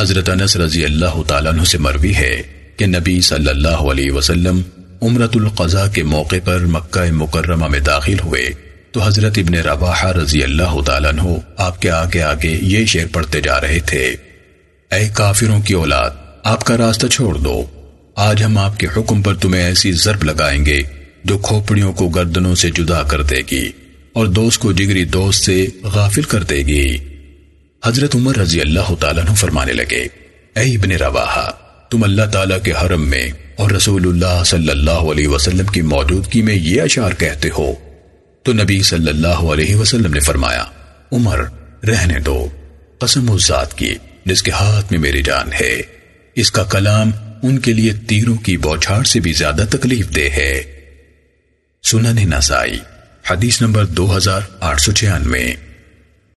حضرت انس رضی اللہ تعالیٰ عنہ سے مروی ہے کہ نبی صلی اللہ علیہ وسلم عمرت القضاء کے موقع پر مکہ مکرمہ میں داخل ہوئے۔ تو حضرت ابن رواحہ رضی اللہ تعالیٰ عنہ آپ کے آگے آگے یہ شعر پڑھتے جا رہے تھے۔ اے کافروں کی اولاد، آپ کا راستہ چھوڑ دو۔ آج ہم آپ کے حکم پر تمہیں ایسی ضرب لگائیں گے جو کھوپڑیوں کو گردنوں سے جدا کر دے گی اور دوست کو جگری دوست سے غافل کر دے گی۔ حضرت عمر رضی اللہ تعالیٰ عنہ فرمانے لگے، اے ابن رواحہ، تم اللہ تعالیٰ کے حرم میں اور رسول اللہ صلی اللہ علیہ وسلم کی موجودگی میں یہ اشعار کہتے ہو۔ تو نبی صلی اللہ علیہ وسلم نے فرمایا، عمر، رہنے دو، قسم اس ذات کی جس کے ہاتھ میں میری جان ہے۔ اس کا کلام ان کے لیے تیروں کی بوچھاڑ سے بھی زیادہ تکلیف دے ہے۔ سنن نسائی، حدیث نمبر دو ہزار آٹھ سو چھیانوے۔